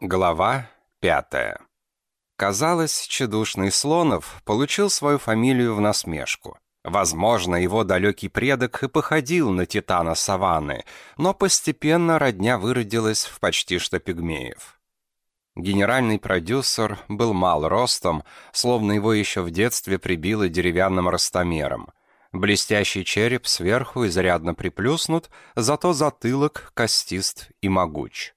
Глава пятая. Казалось, чедушный Слонов получил свою фамилию в насмешку. Возможно, его далекий предок и походил на титана саванны, но постепенно родня выродилась в почти что пигмеев. Генеральный продюсер был мал ростом, словно его еще в детстве прибило деревянным ростомером. Блестящий череп сверху изрядно приплюснут, зато затылок костист и могуч.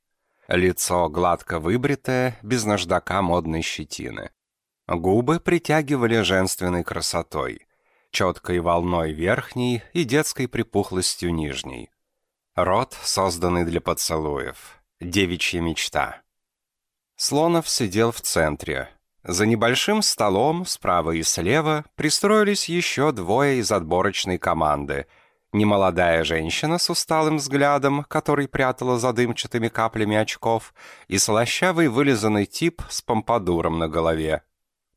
Лицо гладко выбритое, без наждака модной щетины. Губы притягивали женственной красотой, четкой волной верхней и детской припухлостью нижней. Рот, созданный для поцелуев. Девичья мечта. Слонов сидел в центре. За небольшим столом, справа и слева, пристроились еще двое из отборочной команды — Немолодая женщина с усталым взглядом, который прятала за дымчатыми каплями очков, и слащавый вылизанный тип с помпадуром на голове.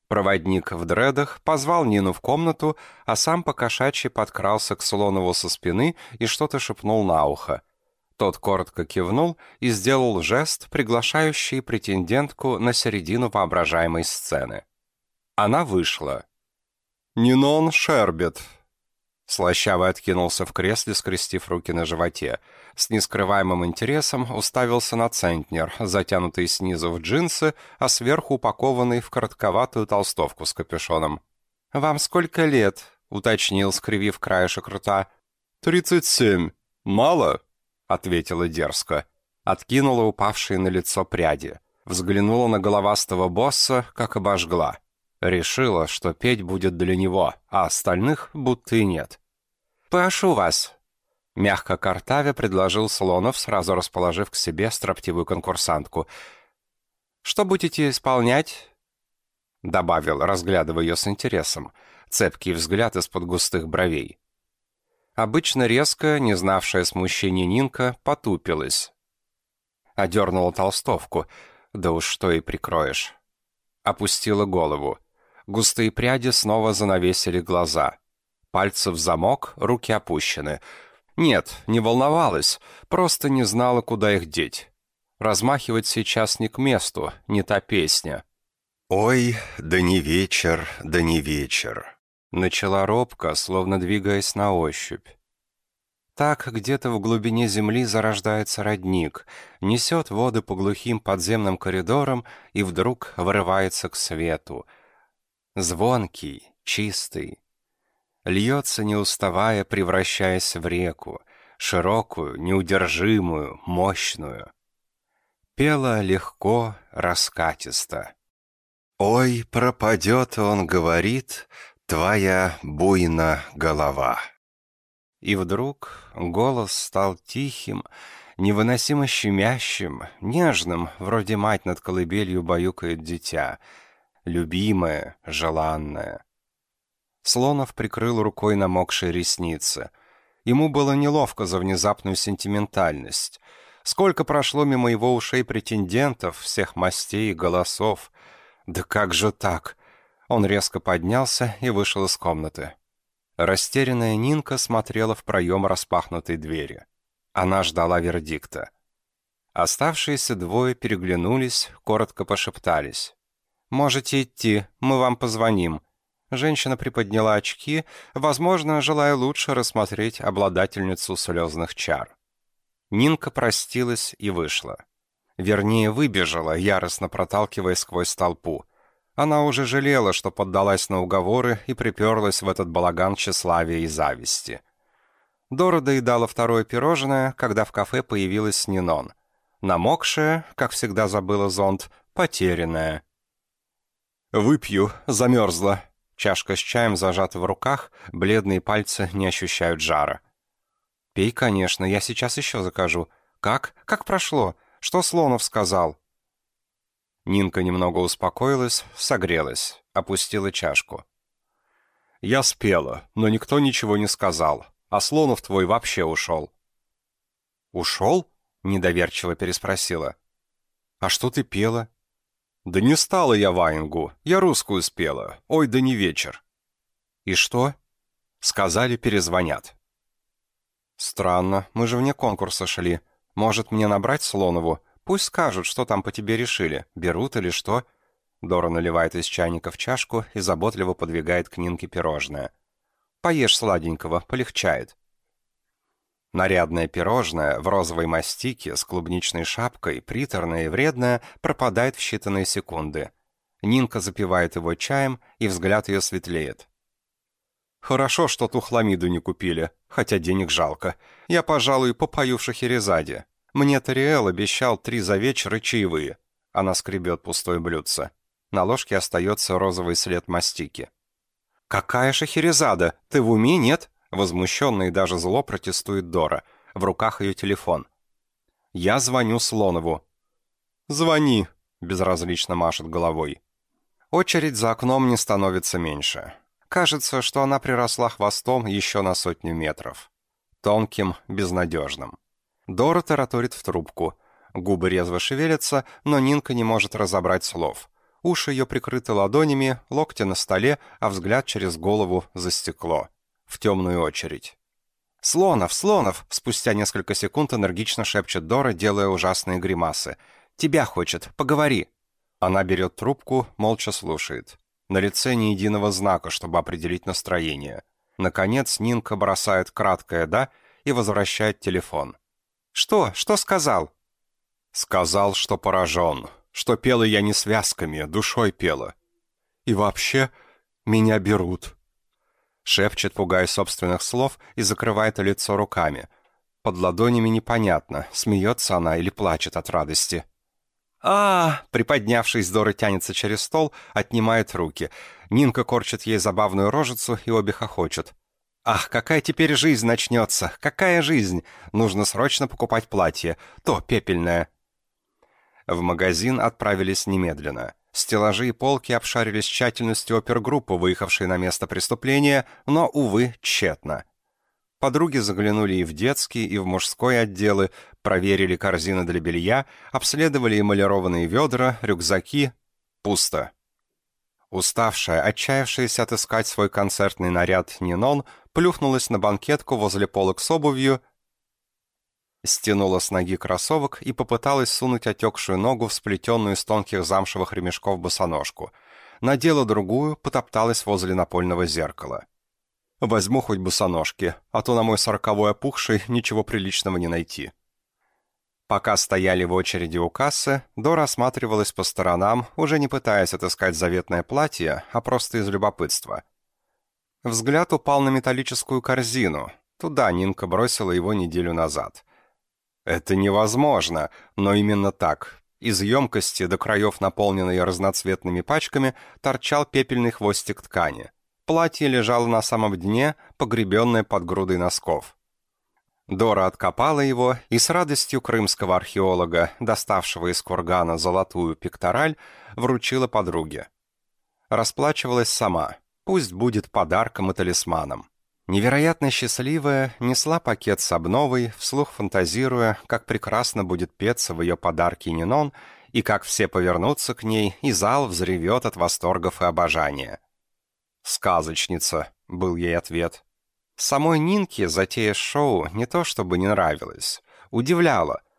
Проводник в дредах позвал Нину в комнату, а сам покошачьи подкрался к Слонову со спины и что-то шепнул на ухо. Тот коротко кивнул и сделал жест, приглашающий претендентку на середину воображаемой сцены. Она вышла. «Нинон Шербет», Слащавый откинулся в кресле, скрестив руки на животе. С нескрываемым интересом уставился на центнер, затянутый снизу в джинсы, а сверху упакованный в коротковатую толстовку с капюшоном. «Вам сколько лет?» — уточнил, скривив краешек рта. «Тридцать семь. Мало?» — ответила дерзко. Откинула упавшие на лицо пряди. Взглянула на головастого босса, как обожгла. Решила, что петь будет для него, а остальных будто и нет. «Прошу вас», — мягко картаве предложил Слонов, сразу расположив к себе строптивую конкурсантку. «Что будете исполнять?» Добавил, разглядывая ее с интересом. Цепкий взгляд из-под густых бровей. Обычно резко, не знавшая смущения Нинка, потупилась. Одернула толстовку. Да уж что и прикроешь. Опустила голову. Густые пряди снова занавесили глаза. Пальцы в замок, руки опущены. Нет, не волновалась, просто не знала, куда их деть. Размахивать сейчас не к месту, не та песня. «Ой, да не вечер, да не вечер», — начала робко, словно двигаясь на ощупь. Так где-то в глубине земли зарождается родник, несет воды по глухим подземным коридорам и вдруг вырывается к свету. Звонкий, чистый, льется не уставая, превращаясь в реку, широкую, неудержимую, мощную. Пела легко, раскатисто. «Ой, пропадет, он говорит, твоя буйна голова». И вдруг голос стал тихим, невыносимо щемящим, нежным, вроде мать над колыбелью баюкает дитя, любимое, желанное. Слонов прикрыл рукой намокшие ресницы. Ему было неловко за внезапную сентиментальность. Сколько прошло мимо его ушей претендентов, всех мастей и голосов. Да как же так? Он резко поднялся и вышел из комнаты. Растерянная Нинка смотрела в проем распахнутой двери. Она ждала вердикта. Оставшиеся двое переглянулись, коротко пошептались. «Можете идти, мы вам позвоним», Женщина приподняла очки, возможно, желая лучше рассмотреть обладательницу слезных чар. Нинка простилась и вышла. Вернее, выбежала, яростно проталкивая сквозь толпу. Она уже жалела, что поддалась на уговоры и приперлась в этот балаган тщеславия и зависти. Дора доедала второе пирожное, когда в кафе появилась Нинон. Намокшая, как всегда забыла зонт, потерянная. «Выпью, замерзла», Чашка с чаем зажата в руках, бледные пальцы не ощущают жара. «Пей, конечно, я сейчас еще закажу. Как? Как прошло? Что Слонов сказал?» Нинка немного успокоилась, согрелась, опустила чашку. «Я спела, но никто ничего не сказал, а Слонов твой вообще ушел». «Ушел?» — недоверчиво переспросила. «А что ты пела?» «Да не стала я Ваенгу, я русскую спела. Ой, да не вечер». «И что?» «Сказали, перезвонят». «Странно, мы же вне конкурса шли. Может, мне набрать Слонову? Пусть скажут, что там по тебе решили, берут или что». Дора наливает из чайника в чашку и заботливо подвигает к Нинке пирожное. «Поешь сладенького, полегчает». Нарядное пирожное в розовой мастике с клубничной шапкой, приторное и вредное, пропадает в считанные секунды. Нинка запивает его чаем, и взгляд ее светлеет. «Хорошо, что ту хламиду не купили, хотя денег жалко. Я, пожалуй, попою в Шахерезаде. Мне Тариэл обещал три за вечер и чаевые». Она скребет пустое блюдце. На ложке остается розовый след мастики. «Какая Шахерезада? Ты в уме, нет?» Возмущенно и даже зло протестует Дора. В руках ее телефон. «Я звоню Слонову». «Звони», — безразлично машет головой. Очередь за окном не становится меньше. Кажется, что она приросла хвостом еще на сотню метров. Тонким, безнадежным. Дора тараторит в трубку. Губы резво шевелятся, но Нинка не может разобрать слов. Уши ее прикрыты ладонями, локти на столе, а взгляд через голову за стекло в темную очередь. «Слонов, Слонов!» — спустя несколько секунд энергично шепчет Дора, делая ужасные гримасы. «Тебя хочет, поговори!» Она берет трубку, молча слушает. На лице ни единого знака, чтобы определить настроение. Наконец Нинка бросает краткое «да» и возвращает телефон. «Что? Что сказал?» «Сказал, что поражен, что пела я не связками, душой пела. И вообще, меня берут». Шепчет, пугая собственных слов, и закрывает лицо руками. Под ладонями непонятно, смеется она или плачет от радости. а, Приподнявшись, Дора тянется через стол, отнимает руки. Нинка корчит ей забавную рожицу, и обе хохочут. «Ах, какая теперь жизнь начнется! Какая жизнь! Нужно срочно покупать платье. То пепельное!» В магазин отправились немедленно. Стеллажи и полки обшарили с тщательностью опергруппы, выехавшей на место преступления, но, увы, тщетно. Подруги заглянули и в детский, и в мужской отделы, проверили корзины для белья, обследовали эмалированные ведра, рюкзаки. Пусто. Уставшая, отчаявшаяся отыскать свой концертный наряд Нинон, плюхнулась на банкетку возле полок с обувью стянула с ноги кроссовок и попыталась сунуть отекшую ногу в сплетенную из тонких замшевых ремешков босоножку. Надела другую, потопталась возле напольного зеркала. «Возьму хоть босоножки, а то на мой сороковой опухший ничего приличного не найти». Пока стояли в очереди у кассы, Дора осматривалась по сторонам, уже не пытаясь отыскать заветное платье, а просто из любопытства. Взгляд упал на металлическую корзину. Туда Нинка бросила его неделю назад. Это невозможно, но именно так. Из емкости, до краев наполненной разноцветными пачками, торчал пепельный хвостик ткани. Платье лежало на самом дне, погребенное под грудой носков. Дора откопала его и с радостью крымского археолога, доставшего из кургана золотую пектораль, вручила подруге. Расплачивалась сама. Пусть будет подарком и талисманом. Невероятно счастливая, несла пакет с обновой, вслух фантазируя, как прекрасно будет петься в ее подарке Нинон, и как все повернутся к ней, и зал взревет от восторгов и обожания. «Сказочница», — был ей ответ. Самой Нинке затея шоу не то чтобы не нравилась, удивляла —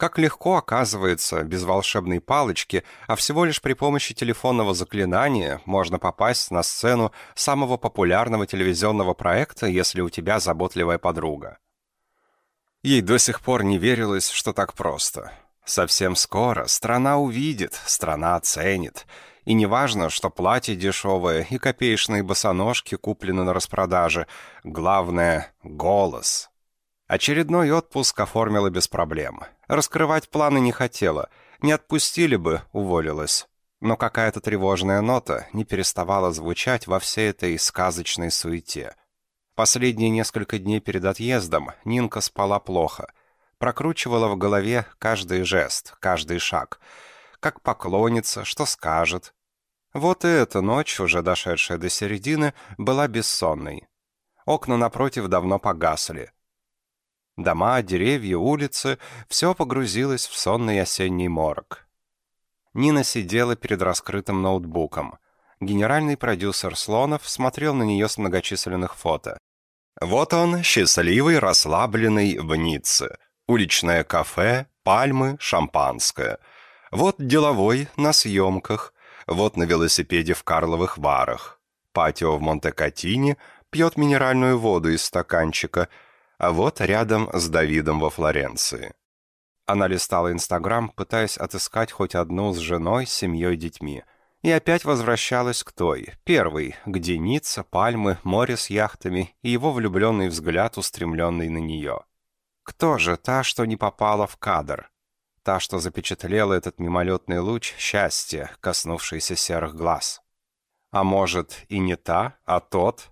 как легко, оказывается, без волшебной палочки, а всего лишь при помощи телефонного заклинания можно попасть на сцену самого популярного телевизионного проекта, если у тебя заботливая подруга. Ей до сих пор не верилось, что так просто. Совсем скоро страна увидит, страна оценит. И не важно, что платье дешевое и копеечные босоножки куплены на распродаже. Главное — голос. Очередной отпуск оформила без проблем. Раскрывать планы не хотела. Не отпустили бы, уволилась. Но какая-то тревожная нота не переставала звучать во всей этой сказочной суете. Последние несколько дней перед отъездом Нинка спала плохо. Прокручивала в голове каждый жест, каждый шаг. Как поклонится, что скажет. Вот и эта ночь, уже дошедшая до середины, была бессонной. Окна напротив давно погасли. Дома, деревья, улицы — все погрузилось в сонный осенний морг. Нина сидела перед раскрытым ноутбуком. Генеральный продюсер Слонов смотрел на нее с многочисленных фото. Вот он, счастливый, расслабленный, в Ницце. Уличное кафе, пальмы, шампанское. Вот деловой на съемках, вот на велосипеде в Карловых Варах. Патио в Монте-Катине пьет минеральную воду из стаканчика, а вот рядом с Давидом во Флоренции. Она листала Инстаграм, пытаясь отыскать хоть одну с женой, семьей, детьми. И опять возвращалась к той, первой, где Ницца, пальмы, море с яхтами и его влюбленный взгляд, устремленный на нее. Кто же та, что не попала в кадр? Та, что запечатлела этот мимолетный луч счастья, коснувшийся серых глаз. А может, и не та, а тот,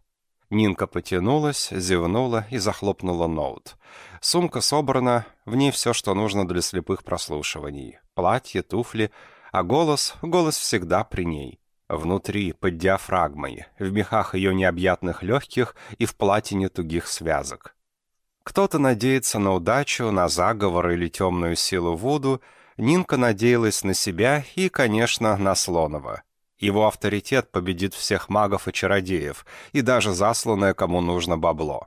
Нинка потянулась, зевнула и захлопнула ноут. Сумка собрана, в ней все, что нужно для слепых прослушиваний. Платье, туфли, а голос, голос всегда при ней. Внутри, под диафрагмой, в мехах ее необъятных легких и в платине тугих связок. Кто-то надеется на удачу, на заговор или темную силу Вуду, Нинка надеялась на себя и, конечно, на Слонова. Его авторитет победит всех магов и чародеев, и даже засланное кому нужно бабло.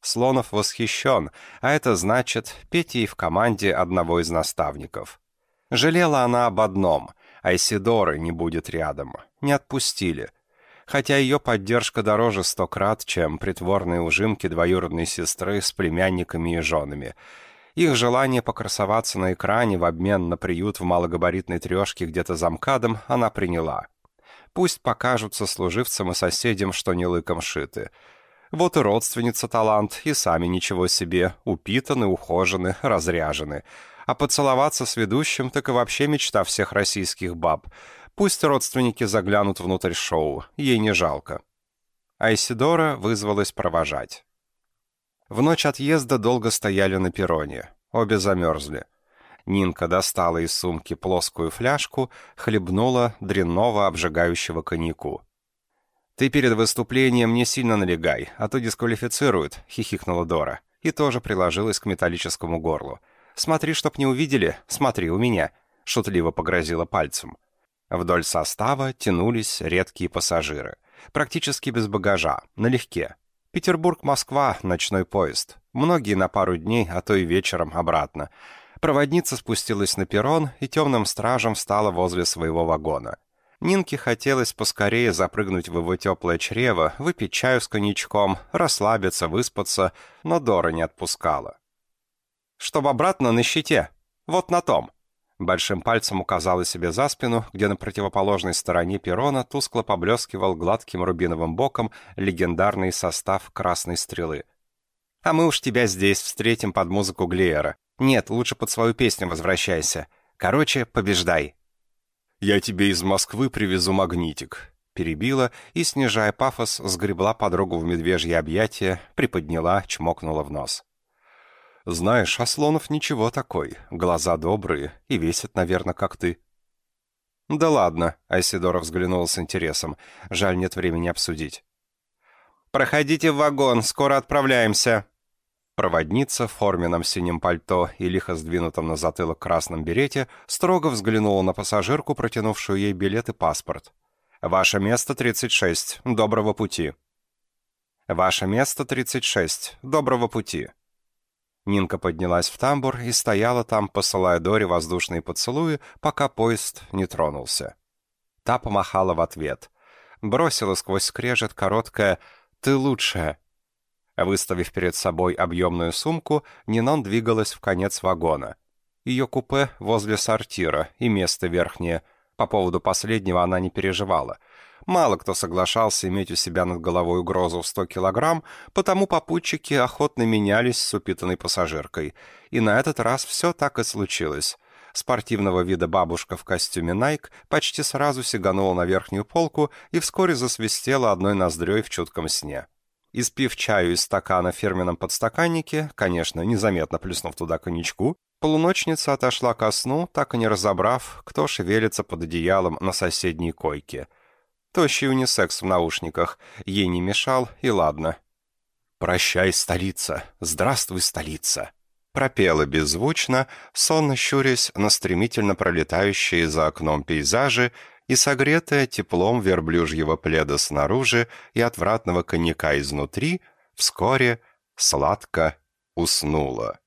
Слонов восхищен, а это значит, Петя и в команде одного из наставников. Жалела она об одном — Айсидоры не будет рядом. Не отпустили. Хотя ее поддержка дороже сто крат, чем притворные ужимки двоюродной сестры с племянниками и женами. Их желание покрасоваться на экране в обмен на приют в малогабаритной трешке где-то за МКАДом она приняла. Пусть покажутся служивцам и соседям, что не лыком шиты. Вот и родственница талант, и сами ничего себе, упитаны, ухожены, разряжены. А поцеловаться с ведущим так и вообще мечта всех российских баб. Пусть родственники заглянут внутрь шоу, ей не жалко. Айсидора вызвалась провожать. В ночь отъезда долго стояли на перроне. Обе замерзли. Нинка достала из сумки плоскую фляжку, хлебнула дрянного обжигающего коньяку. «Ты перед выступлением не сильно налегай, а то дисквалифицируют», — хихикнула Дора. И тоже приложилась к металлическому горлу. «Смотри, чтоб не увидели, смотри у меня», — шутливо погрозила пальцем. Вдоль состава тянулись редкие пассажиры. Практически без багажа, налегке. Петербург-Москва, ночной поезд. Многие на пару дней, а то и вечером обратно. Проводница спустилась на перрон и темным стражем встала возле своего вагона. Нинке хотелось поскорее запрыгнуть в его теплое чрево, выпить чаю с коньячком, расслабиться, выспаться, но Дора не отпускала. «Чтоб обратно на щите. Вот на том». Большим пальцем указала себе за спину, где на противоположной стороне перрона тускло поблескивал гладким рубиновым боком легендарный состав «Красной стрелы». «А мы уж тебя здесь встретим под музыку Глеера. Нет, лучше под свою песню возвращайся. Короче, побеждай». «Я тебе из Москвы привезу магнитик», — перебила и, снижая пафос, сгребла подругу в медвежье объятия, приподняла, чмокнула в нос. «Знаешь, Аслонов ничего такой, глаза добрые и весят, наверное, как ты». «Да ладно», — Айсидора взглянула с интересом. «Жаль, нет времени обсудить». «Проходите в вагон, скоро отправляемся», Проводница в форменном синем пальто и лихо сдвинутом на затылок красном берете строго взглянула на пассажирку, протянувшую ей билет и паспорт. «Ваше место 36. Доброго пути». «Ваше место 36. Доброго пути». Нинка поднялась в тамбур и стояла там, посылая Доре воздушные поцелуи, пока поезд не тронулся. Та помахала в ответ. Бросила сквозь скрежет короткое «Ты лучшая», Выставив перед собой объемную сумку, Нинон двигалась в конец вагона. Ее купе возле сортира и место верхнее. По поводу последнего она не переживала. Мало кто соглашался иметь у себя над головой угрозу в 100 килограмм, потому попутчики охотно менялись с упитанной пассажиркой. И на этот раз все так и случилось. Спортивного вида бабушка в костюме Nike почти сразу сиганула на верхнюю полку и вскоре засвистела одной ноздрёй в чутком сне. Испив чаю из стакана в фирменном подстаканнике, конечно, незаметно плюснув туда коньячку, полуночница отошла ко сну, так и не разобрав, кто шевелится под одеялом на соседней койке. Тощий унисекс в наушниках, ей не мешал, и ладно. «Прощай, столица! Здравствуй, столица!» Пропела беззвучно, сонно щурясь на стремительно пролетающие за окном пейзажи и согретая теплом верблюжьего пледа снаружи и отвратного коньяка изнутри, вскоре сладко уснула.